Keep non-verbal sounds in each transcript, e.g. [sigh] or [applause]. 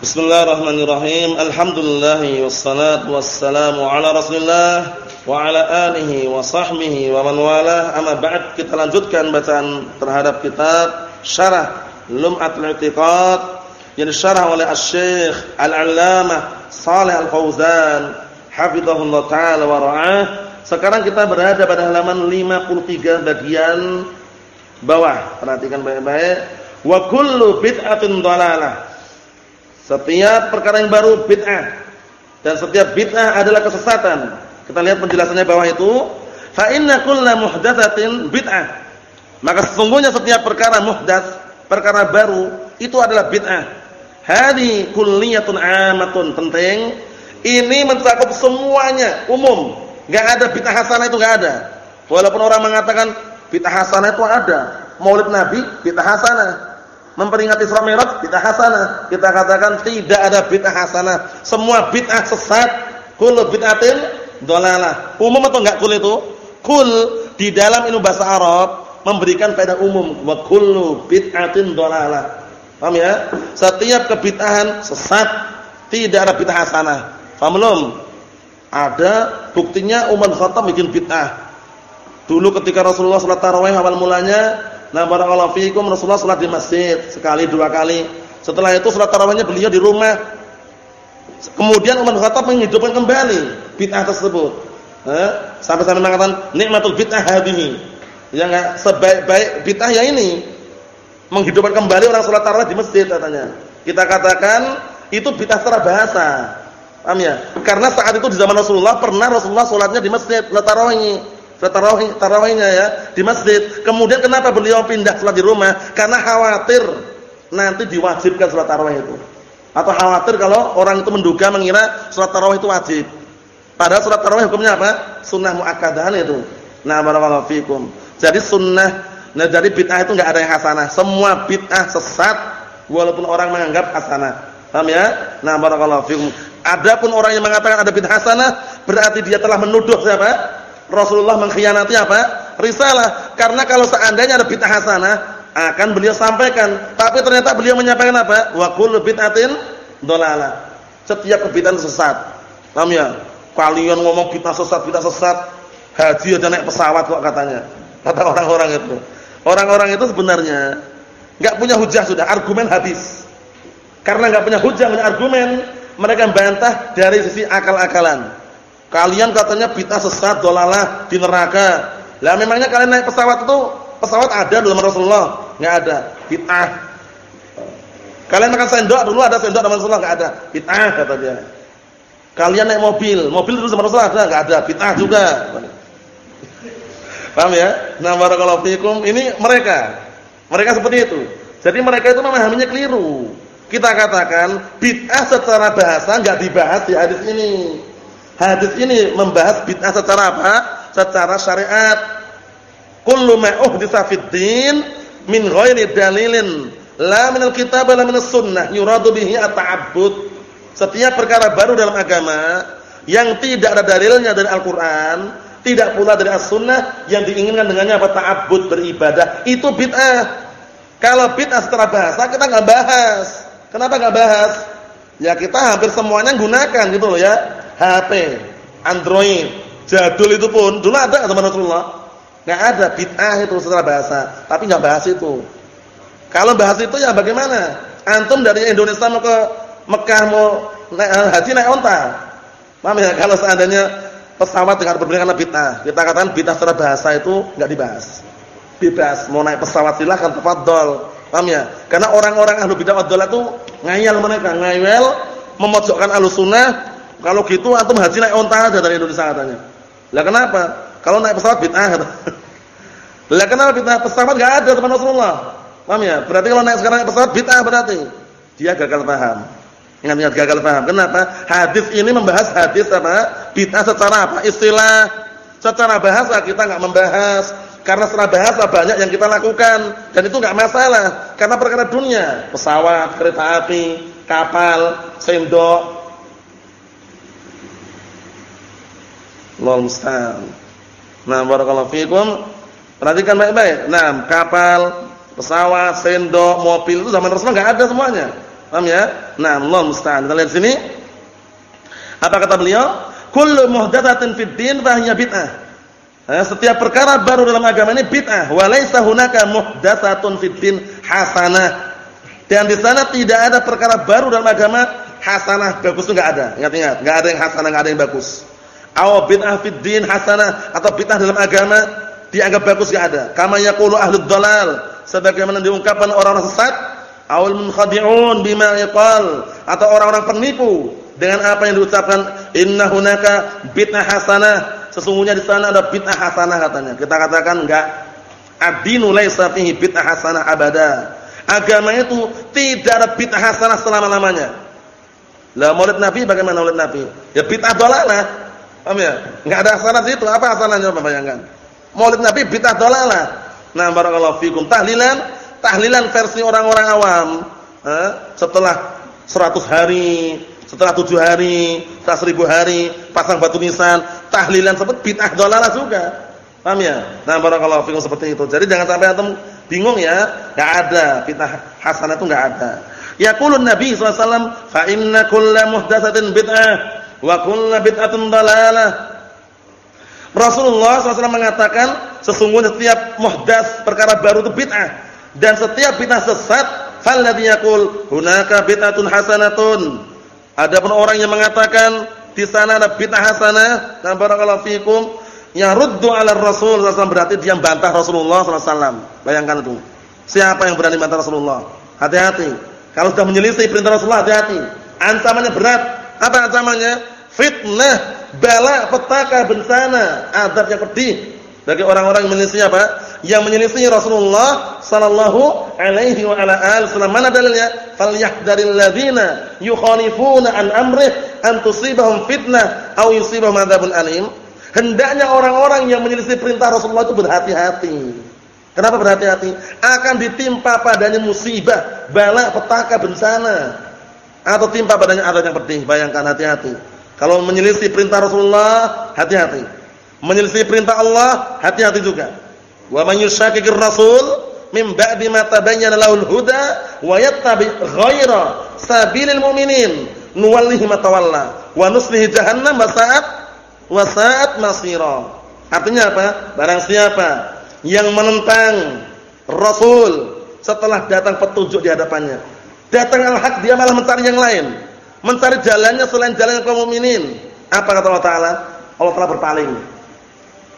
Bismillahirrahmanirrahim. Alhamdulillah wassalatu wassalamu ala Rasulillah wa ala alihi wa sahbihi wa man walah. Amma ba'd, kita lanjutkan bacaan terhadap kitab Syarah Lum'atul I'tiqad yang disyarah oleh Asy-Syaikh Al-'Allamah Shalih Al-Fauzan hafizahullah taala wa ra'ah. Sekarang kita berada pada halaman 53 bagian bawah. Perhatikan baik-baik. Wa kullu bid'atin dhalalah setiap perkara yang baru bid'ah dan setiap bid'ah adalah kesesatan. Kita lihat penjelasannya bawah itu, fa inna kulla muhdatsatin bid'ah. Maka sesungguhnya setiap perkara muhdats, perkara baru itu adalah bid'ah. Hadi kulliyatun amatun penting. Ini mencakup semuanya, umum. Enggak ada bid'ah hasanah itu enggak ada. Walaupun orang mengatakan bid'ah hasanah itu ada. Maulid Nabi bid'ah hasanah memperingati Isra Mi'raj bid'ah hasanah. Kita katakan tidak ada bid'ah hasanah. Semua bid'ah sesat. Kullu bid'atin dhalalah. Umum atau enggak kul itu? Kul di dalam ilmu bahasa Arab memberikan faedah umum wa kullu bid'atin dhalalah. Paham ya? Setiap kebid'ahan sesat, tidak ada bid'ah hasanah. Paham belum? Ada buktinya Umar Khattab bikin bid'ah. Dulu ketika Rasulullah salat tarawih awal mulanya Nah, barakallahu fiikum Rasulullah salat di masjid sekali dua kali. Setelah itu salat tarawihnya beliau di rumah. Kemudian Umar Khattab menghidupkan kembali bid'ah tersebut. Eh, sampai-sampai mengatakan nikmatul bid'ah hadhihi. Ya enggak sebaik-baik bid'ah ya ini. Menghidupkan kembali orang salat tarawih di masjid katanya. Kita katakan itu bid'ah secara bahasa. Paham ya? Karena saat itu di zaman Rasulullah pernah Rasulullah salatnya di masjid, salat tarawih tarawih tarawihnya ya di masjid. Kemudian kenapa beliau pindah salat di rumah? Karena khawatir nanti diwajibkan salat tarawih itu. Atau khawatir kalau orang itu menduga mengira salat tarawih itu wajib. Padahal salat tarawih hukumnya apa? Sunnah muakkadahan itu. Nah, barakallahu fikum. Jadi sunnah, nah jadi bid'ah itu enggak ada yang hasanah. Semua bid'ah sesat walaupun orang menganggap hasanah. Paham ya? Nah, barakallahu fikum. Adapun orang yang mengatakan ada bid'ah hasanah, berarti dia telah menuduh siapa? Rasulullah mengkhianati apa? Risalah. Karena kalau seandainya ada bid'ah hasanah, akan beliau sampaikan. Tapi ternyata beliau menyampaikan apa? Wa kullu bid'atin dhalalah. Setiap kebid'ahan sesat. Paham ya? Kalian ngomong bid'ah sesat, bid'ah sesat, haji aja naik pesawat kok katanya. Kata orang-orang itu. Orang-orang itu sebenarnya enggak punya hujah sudah, argumen habis. Karena enggak punya hujah, punya argumen, mereka bantah dari sisi akal-akalan. Kalian katanya bid'ah sesat, dolalah di neraka. Lah memangnya kalian naik pesawat itu pesawat ada dalam Rasulullah? Enggak ada. Bid'ah. Kalian makan sendok dulu ada sendok dalam Rasulullah enggak ada. Bid'ah kata dia. Kalian naik mobil, mobil dulu zaman Rasulullah ada enggak ada. Bid'ah juga. [laughs] Paham ya? Nah, barakallahu fikum. Ini mereka. Mereka seperti itu. Jadi mereka itu memahaminya keliru. Kita katakan bid'ah secara bahasa enggak dibahas di hadis ini. Hadis ini membahas bid'ah secara apa? Secara syariat. Kullu ma uhditsa fid din min ghairi dalilin la min alkitab la min sunnah yuradu bihi at-ta'abbud. Setiap perkara baru dalam agama yang tidak ada dalilnya dari Al-Qur'an, tidak pula dari As-Sunnah yang diinginkan dengannya apa ta'abbud beribadah, itu bid'ah. Kalau bid'ah secara bahasa kita enggak bahas. Kenapa enggak bahas? Ya kita hampir semuanya gunakan gitu loh ya. HP, Android, jadul itu pun dulu ada zaman Rasulullah. Enggak ada bid'ah itu secara bahasa, tapi enggak bahas itu. Kalau bahas itu ya bagaimana? Antum dari Indonesia mau ke Mekah mau naik eh, haji naik onta. Paham ya? Kalau seandainya pesawat dengan berbeda karena bid'ah, kita katakan bid'ah secara bahasa itu enggak dibahas. Bebas mau naik pesawat silahkan tafadhol. Paham ya? Karena orang-orang ahlu bid'ah wad itu ngayal mereka, ngayal memojokkan ahlu sunnah kalau gitu antum haji naik onta aja dari Indonesia katanya. Lah kenapa? Kalau naik pesawat bid'ah. [laughs] Lah kenapa bid'ah? Pesawat enggak ada teman Rasulullah. Paham ya? Berarti kalau naik sekarang naik pesawat bid'ah berarti. Dia gagal paham. Ingat-ingat gagal paham. Kenapa? Hadis ini membahas hadis apa? Bid'ah secara apa? Istilah. Secara bahasa kita enggak membahas karena secara bahasa banyak yang kita lakukan dan itu enggak masalah karena perkara dunia, pesawat, kereta api, kapal, sendok, Allah musta'an. Nah, barakallahu fikum. Perhatikan baik-baik. Nah, kapal, pesawat, sendok, mobil itu zaman Rasulullah enggak ada semuanya. Paham ya? Nah, Allah musta'an. Kita lihat sini. Apa kata beliau? Kullu muhdatsatin fid din fa hiya bid'ah. Setiap perkara baru dalam agama ini bid'ah. Wa laisa hunaka muhdatsatun fid din hasanah. Dan di sana tidak ada perkara baru dalam agama hasanah bagus itu enggak ada. Ingat-ingat, enggak ada yang hasanah, enggak ada yang bagus. Aw bid'ah fid din hasanah atau bid'ah dalam agama dianggap bagus enggak ada. Kama yaqulu ahlud dhalal, sebagaimana diungkapkan orang-orang sesat awal munkhadi'un bima yaqal atau orang-orang penipu dengan apa yang diucapkan inna hunaka bid'ah hasanah. Sesungguhnya di sana ada bid'ah hasanah katanya. Kita katakan enggak ad-dinu laisa fihi bid'ah hasanah abada. Agama itu tidak ada bid'ah hasanah selama-lamanya. Lah maulid nabi bagaimana maulid nabi? Ya bid'ah dalalah paham ya? Enggak ada hasanah itu apa hasanahnya bayangkan. Maulid nabi bid'ah dalalah. Nah barakallahu fikum. Tahlilan tahlilan versi orang-orang awam. Eh, setelah 100 hari, setelah 7 hari, setelah 1000 hari, pasang batu nisan, tahlilan seperti bid'ah dolalah juga. Paham ya? Nah, barakallahu fikum seperti itu. Jadi jangan sampai antum bingung ya, enggak ada. Bid'ah hasanah itu enggak ada. Yaqulun Nabi sallallahu alaihi wasallam, "Fa inna kulla muhdatsatin bid'ah wa kulla bid'atin dalalah." Rasulullah SAW mengatakan sesungguhnya setiap muhdas perkara baru itu bid'ah. Dan setiap bid'ah sesat falladhi yaqul hunaka bid'atun hasanatun. Adapun orang yang mengatakan di sana ada bid'ah hasanah dan barakallahu fikum yaruddu 'ala rasul sallallahu berarti dia bantah Rasulullah sallallahu bayangkan itu. Siapa yang berani bantah Rasulullah? Hati-hati. Kalau sudah menyelisih perintah Rasulullah hati-hati. Ancamannya berat apa ancamannya fitnah bala petaka bencana adab yang pedih bagi orang-orang yang menyelisih apa yang menyelisih Rasulullah sallallahu alaihi wa ala alihi Mana dalilnya? Falyahdharil ladzina yukhalifuna an amrih an tusibahum fitnah aw yusibahum adzabun alim. Hendaknya orang-orang yang menyelisih perintah Rasulullah itu berhati-hati. Kenapa berhati-hati? Akan ditimpa padanya musibah, bala, petaka, bencana. Atau timpa padanya adab yang pedih. Bayangkan hati-hati. Kalau menyelisih perintah Rasulullah, hati-hati. Menyelisih perintah Allah, hati-hati juga. Wa man yushaqiqir rasul min ba'di ma tabayyana lahul huda wa yattabi ghaira sabilil mu'minin nuwallihi ma tawalla wa nuslihi jahannam wa sa'at wa sa'at masira. Artinya apa? Barang siapa yang menentang Rasul setelah datang petunjuk di hadapannya. Datang al-haq dia malah mencari yang lain. Mencari jalannya selain jalan kaum mukminin. Apa kata Allah Taala? Allah Taala berpaling.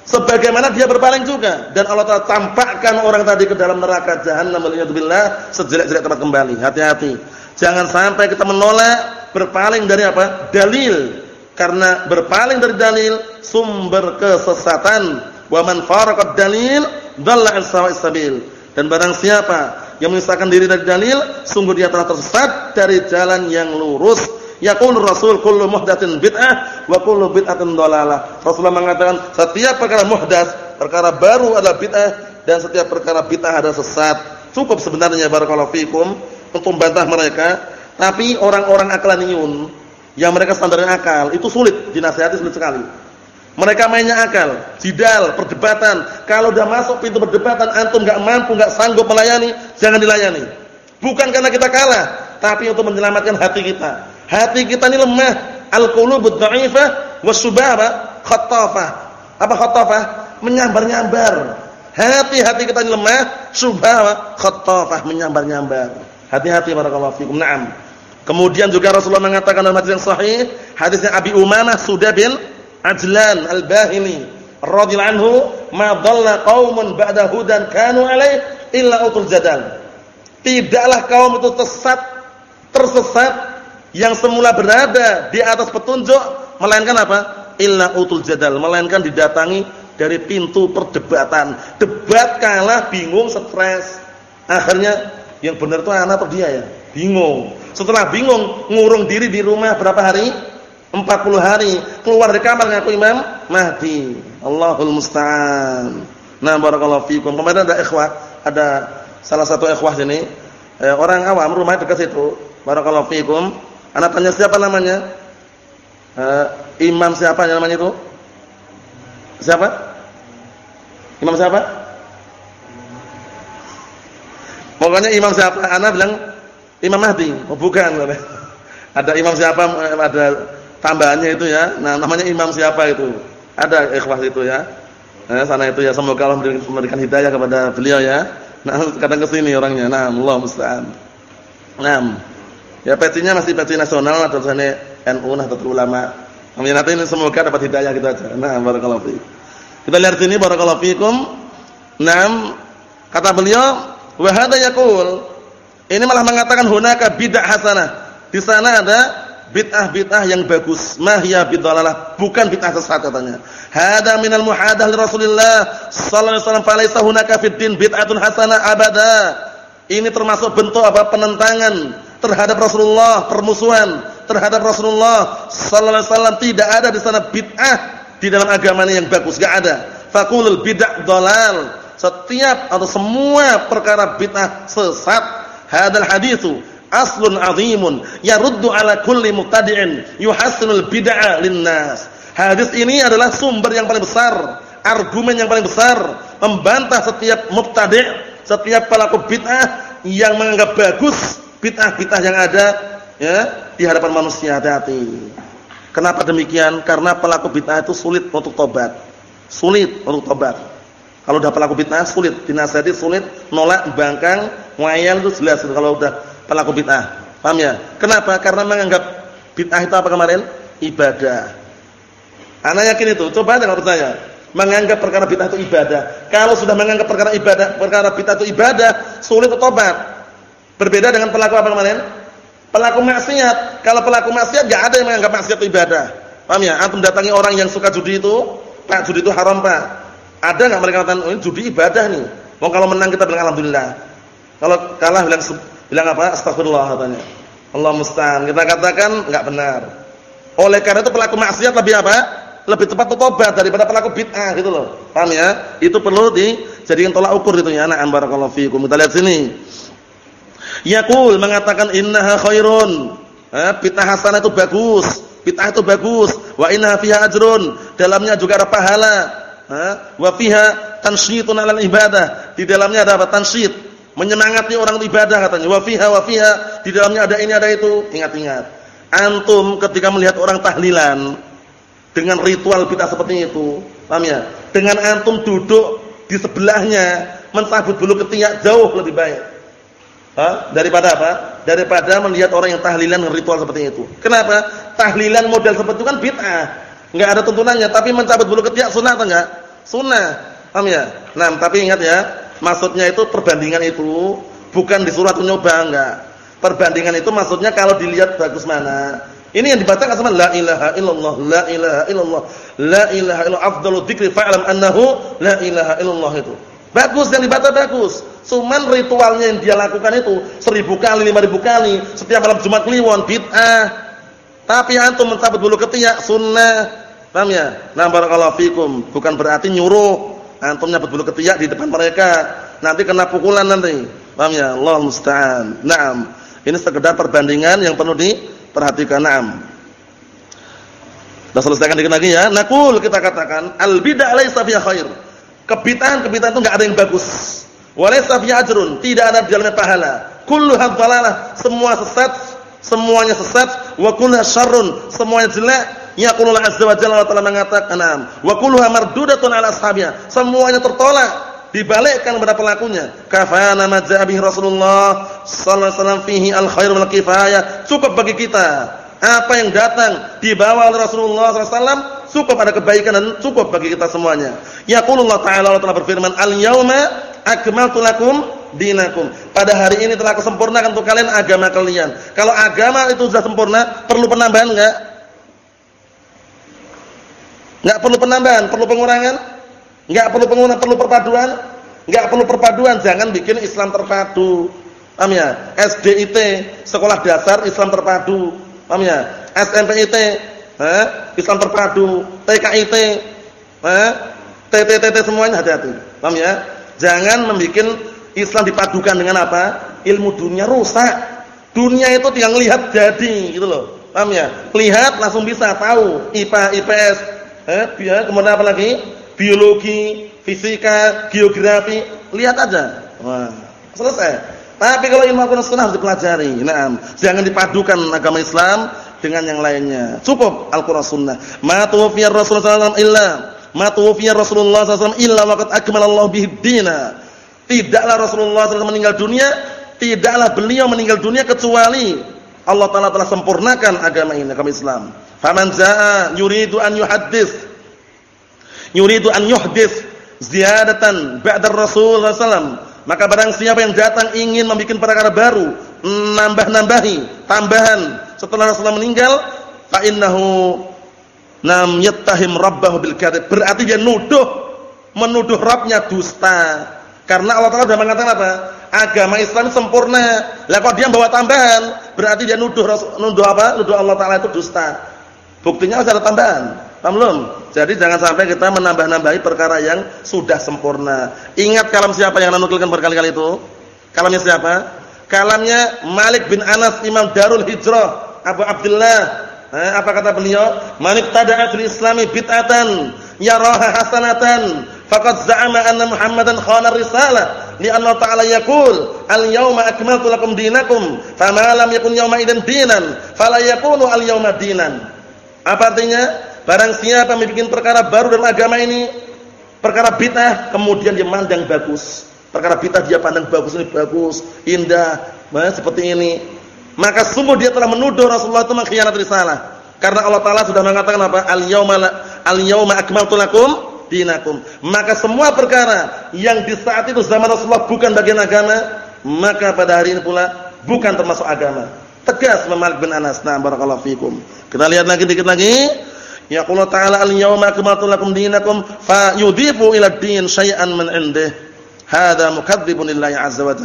Sebagaimana dia berpaling juga. Dan Allah Taala tampakkan orang tadi ke dalam neraka jahanam waliyadzubillah sejelek-jelek tempat kembali. Hati-hati. Jangan sampai kita menolak berpaling dari apa? Dalil. Karena berpaling dari dalil sumber kesesatan. Wa man faraqad dalil dhalla an sawa'is sabil. Dan barang siapa yang memisahkan diri dari dalil sungguh dia telah tersesat dari jalan yang lurus Yaqul Rasul kullu muhdatsin bid'ah wa kullu bid'atin dhalalah. Rasulullah mengatakan setiap perkara muhdats, perkara baru adalah bid'ah dan setiap perkara bid'ah adalah sesat. Cukup sebenarnya barakallahu fikum untuk membantah mereka, tapi orang-orang akalaniun yang mereka standarnya akal itu sulit dinasihati sulit sekali. Mereka mainnya akal, jidal, perdebatan. Kalau udah masuk pintu perdebatan antum enggak mampu, enggak sanggup melayani, jangan dilayani. Bukan karena kita kalah, tapi untuk menyelamatkan hati kita. Hati kita ini lemah. Al-qulubud dha'ifah was-subaba khattafah. Apa khattafah? Menyambar-nyambar. Hati-hati kita ini lemah, subha khattafah, menyambar-nyambar. Hati-hati barakallahu fikum. Naam. Kemudian juga Rasulullah mengatakan dalam hadis yang sahih, hadisnya Abi Umamah Sudah bin Ajlan Al-Bahili radhiyallahu anhu, "Ma dhalla qaumun ba'da hudan kanu alaih illa utul jadal." Tidaklah kaum itu tersesat tersesat yang semula berada di atas petunjuk melainkan apa? Illa utul jadal, melainkan didatangi dari pintu perdebatan. Debat kalah, bingung, stres. Akhirnya yang benar itu anak atau dia ya? Bingung. Setelah bingung, ngurung diri di rumah berapa hari? 40 hari. Keluar dari kamar ngaku Imam Mahdi. Allahul musta'an. Nah, barakallahu fikum. Kemarin ada ikhwah, ada salah satu ikhwah sini, eh, orang awam rumah dekat situ. Barakallahu fikum Anak tanya siapa namanya? Uh, imam siapa namanya itu? Siapa? Imam siapa? Pokoknya imam siapa? Anak bilang Imam Mahdi. Oh, bukan. [laughs] Ada imam siapa? Ada tambahannya itu ya. Nah, namanya imam siapa itu? Ada ikhwah itu ya. Nah, sana itu ya semoga Allah memberikan hidayah kepada beliau ya. Nah, kadang ke sini orangnya. Nah, Allah musta'an. Nah, ya petinya masih peti nasional atau sana NU Nahdlatul Ulama. Amin nanti ini semoga dapat hidayah kita aja. Nah, barakallahu fiik. Kita lihat sini barakallahu fiikum. Naam, kata beliau, wa hadza yaqul ini malah mengatakan hunaka bid'ah hasanah. Di sana ada bid'ah-bid'ah yang bagus. Mahya bid'alalah, bukan bid'ah sesat katanya. Hada minal muhadah li Rasulillah sallallahu alaihi wasallam falaysa hunaka fid din bid'atun hasanah abada. Ini termasuk bentuk apa? penentangan terhadap Rasulullah, permusuhan terhadap Rasulullah sallallahu alaihi wasallam. Tidak ada di sana bid'ah di dalam agama ini yang bagus, enggak ada. Faqulul bid'ah dalal. Setiap atau semua perkara bid'ah sesat hadal haditsu aslun azimun yaruddu ala kulli mubtadi'in yuhassinul bid'ah linnas. Hadis ini adalah sumber yang paling besar, argumen yang paling besar membantah setiap mubtadi', setiap pelaku bid'ah yang menganggap bagus bid'ah-bid'ah yang ada ya di hadapan manusia. Hati-hati. Kenapa demikian? Karena pelaku bid'ah itu sulit untuk tobat. Sulit untuk tobat. Kalau udah pelaku bid'ah sulit, dinasihati sulit, nolak, bangkang, ngayal itu jelas kalau udah pelaku bid'ah. Paham ya? Kenapa? Karena menganggap bid'ah itu apa kemarin? Ibadah. Anak yakin itu. Coba dengan pertanyaan. Menganggap perkara bid'ah itu ibadah. Kalau sudah menganggap perkara ibadah, perkara bid'ah itu ibadah, sulit untuk tobat. Berbeda dengan pelaku apa kemarin? Pelaku maksiat. Kalau pelaku maksiat enggak ada yang menganggap maksiat itu ibadah. Paham ya? Antum datangi orang yang suka judi itu, Pak, judi itu haram, Pak. Ada nggak mereka katakan, oh, ini judi ibadah nih. Mau kalau menang kita bilang alhamdulillah. Kalau kalah bilang bilang apa? Astagfirullah katanya. Allah musta'an. Kita katakan nggak benar. Oleh karena itu pelaku maksiat lebih apa? Lebih cepat tobat daripada pelaku bid'ah gitu loh. Paham ya? Itu perlu dijadikan tolak ukur itu ya. Na'am barakallahu fiikum. Kita lihat sini. Yaqul mengatakan innaha khairun. Eh, bid'ah hasanah itu bagus. Bid'ah itu bagus. Wa innaha fiha ajrun. Dalamnya juga ada pahala wa fiha tansyitun 'alal ibadah. Di dalamnya ada apa? Tansyit, menyemangati orang ibadah katanya. Wa fiha wa di dalamnya ada ini ada itu. Ingat-ingat. Antum ketika melihat orang tahlilan dengan ritual kita seperti itu, paham ya? Dengan antum duduk di sebelahnya mencabut bulu ketiak jauh lebih baik. Hah? Daripada apa? Daripada melihat orang yang tahlilan dengan ritual seperti itu. Kenapa? Tahlilan model seperti itu kan bid'ah. Enggak ada tuntunannya, tapi mencabut bulu ketiak sunnah atau enggak? Sunnah. Paham ya? Nah, tapi ingat ya, maksudnya itu perbandingan itu bukan disuruh atau nyoba enggak. Perbandingan itu maksudnya kalau dilihat bagus mana. Ini yang dibaca kan sama la ilaha illallah, la ilaha illallah, la ilaha illallah afdalu dzikri fa'lam annahu la ilaha illallah itu. Bagus yang dibaca bagus. Cuman ritualnya yang dia lakukan itu seribu kali, lima ribu kali, setiap malam Jumat Kliwon bid'ah. Tapi antum mencabut bulu ketiak sunnah. Paham ya? Nah, barakallahu fikum. Bukan berarti nyuruh antum nyabut bulu ketiak di depan mereka. Nanti kena pukulan nanti. Paham ya? Allah musta'an. Naam. Ini sekedar perbandingan yang perlu diperhatikan. Naam. Kita selesaikan dikit lagi ya. Nakul kita katakan al bid'ah laisa fiha khair. Kebid'ahan-kebid'ahan itu enggak ada yang bagus. Walaysa fiha ajrun, tidak ada di dalamnya pahala. Kullu dhalalah, semua sesat, semuanya sesat, wa kullu syarrun, semuanya jelek, Yaqulul azza wa jalla Allah mengatakan, "Wa kulluha mardudatun 'ala ashabiha." Semuanya tertolak, dibalikkan kepada pelakunya. Kafana ma ja'a Rasulullah sallallahu alaihi wasallam fihi al-khair wal kifayah. Cukup bagi kita apa yang datang dibawa oleh Rasulullah SAW cukup ada kebaikan dan cukup bagi kita semuanya. Yaqulullah ta'ala Allah telah berfirman, "Al-yauma akmaltu lakum dinakum." Pada hari ini telah kesempurnakan untuk kalian agama kalian. Kalau agama itu sudah sempurna, perlu penambahan enggak? Enggak perlu penambahan, perlu pengurangan? Enggak perlu pengurangan, perlu perpaduan? Enggak perlu perpaduan, jangan bikin Islam terpadu. Paham ya? SDIT, sekolah dasar Islam terpadu. Paham ya? SMPIT, eh, Islam terpadu. TKIT, eh, TTTT semuanya hati-hati. Paham ya? Jangan membuat Islam dipadukan dengan apa? Ilmu dunia rusak. Dunia itu tinggal lihat jadi gitu loh. Paham ya? Lihat langsung bisa tahu IPA, IPS, eh, biar kemudian apa lagi? Biologi, fisika, geografi, lihat aja. Wah, selesai. Tapi kalau ilmu Al-Qur'an Sunnah harus dipelajari. Naam. Jangan dipadukan agama Islam dengan yang lainnya. Cukup Al-Qur'an Sunnah. Ma tuwfiya Rasulullah sallallahu illa ma tuwfiya Rasulullah sallallahu illa waqad akmalallahu bihi dina. Tidaklah Rasulullah SAW meninggal dunia, tidaklah beliau meninggal dunia kecuali Allah Taala telah sempurnakan agama ini, agama Islam. Faman jaa yuridu an yuhaddits yuridu an yuhdits ziyadatan ba'da Rasul sallallahu maka barang siapa yang datang ingin membuat perkara baru, nambah-nambahi, tambahan setelah Rasulullah meninggal, fa innahu nam yattahim rabbahu bil kadzib. Berarti dia nuduh menuduh Rabbnya dusta. Karena Allah Taala sudah mengatakan apa? Agama Islam sempurna. Lah kok dia bawa tambahan, berarti dia nuduh nuduh apa? Nuduh Allah Taala itu dusta. Buktinya harus ada tambahan. Paham belum? Jadi jangan sampai kita menambah-nambahi perkara yang sudah sempurna. Ingat kalam siapa yang menukilkan berkali-kali itu? Kalamnya siapa? Kalamnya Malik bin Anas Imam Darul Hijrah Abu Abdullah. Eh, apa kata beliau? Malik tada'a fil Islami bid'atan yaraha hasanatan faqad za'ama anna Muhammadan khana risalah li'anna ta'ala yaqul al-yawma akmaltu lakum dinakum fama lam yakun yawma idan dinan fala yakunu al-yawma dinan. Apa artinya? Barang siapa membuat perkara baru dalam agama ini, perkara bid'ah, kemudian dia mandang bagus. Perkara bid'ah dia pandang bagus ini bagus, indah, nah, seperti ini. Maka sungguh dia telah menuduh Rasulullah itu mengkhianati risalah. Karena Allah Taala sudah mengatakan apa? Al-yauma al-yauma akmaltu lakum dinakum. Maka semua perkara yang di saat itu zaman Rasulullah bukan bagian agama, maka pada hari ini pula bukan termasuk agama. Tegas Malik bin Anas. Nah, barakallahu fikum. Kita lihat lagi dikit lagi. Yaqulu ta'ala al-yawma akmaltu lakum dinakum fa yudhifu ila din syai'an min indih. Hadza mukadzibun lillahi azza wa.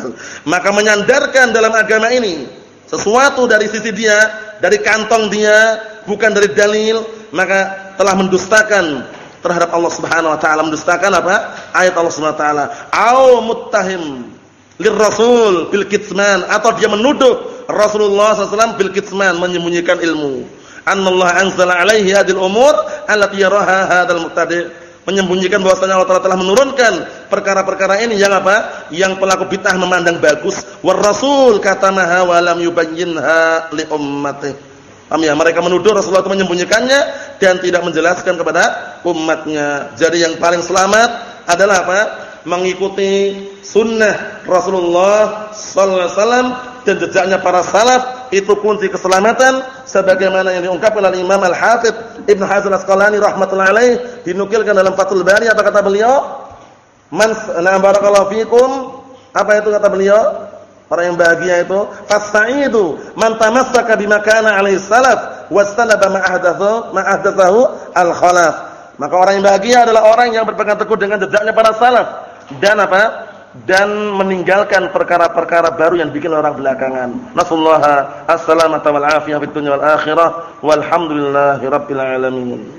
Maka menyandarkan dalam agama ini sesuatu dari sisi dia, dari kantong dia, bukan dari dalil, maka telah mendustakan terhadap Allah Subhanahu wa taala, mendustakan apa? Ayat Allah Subhanahu wa taala. Au muttahim lirrasul bil kitman atau dia menuduh Rasulullah SAW bil kitman menyembunyikan ilmu Allah anzala alaihi hadil umur allati yaraha hadzal muqtadi menyembunyikan bahwasanya Allah Taala telah menurunkan perkara-perkara ini yang apa? Yang pelaku bid'ah memandang bagus. War rasul katamaha wa lam yubayyinha li ummati. Paham ya? Mereka menuduh Rasulullah itu menyembunyikannya dan tidak menjelaskan kepada umatnya. Jadi yang paling selamat adalah apa? Mengikuti sunnah Rasulullah sallallahu alaihi wasallam dan jejaknya para salaf itu kunci keselamatan sebagaimana yang diungkapkan oleh Imam Al-Hafidz Ibnu Hajar Asqalani rahimatullah alaih dinukilkan dalam Fathul Bari apa kata beliau? Man na'am barakallahu fikum. Apa itu kata beliau? Orang yang bahagia itu fasaidu man tamassaka bima kana alaihi salaf wastalaba ma ahdathu ma ahdathahu al-khalaf. Maka orang yang bahagia adalah orang yang berpegang teguh dengan jejaknya para salaf dan apa? Dan meninggalkan perkara-perkara baru yang bikin orang belakangan. Nasallahu as-salamata wal afiyah fid dunya wal akhirah. Walhamdulillahirabbil alamin.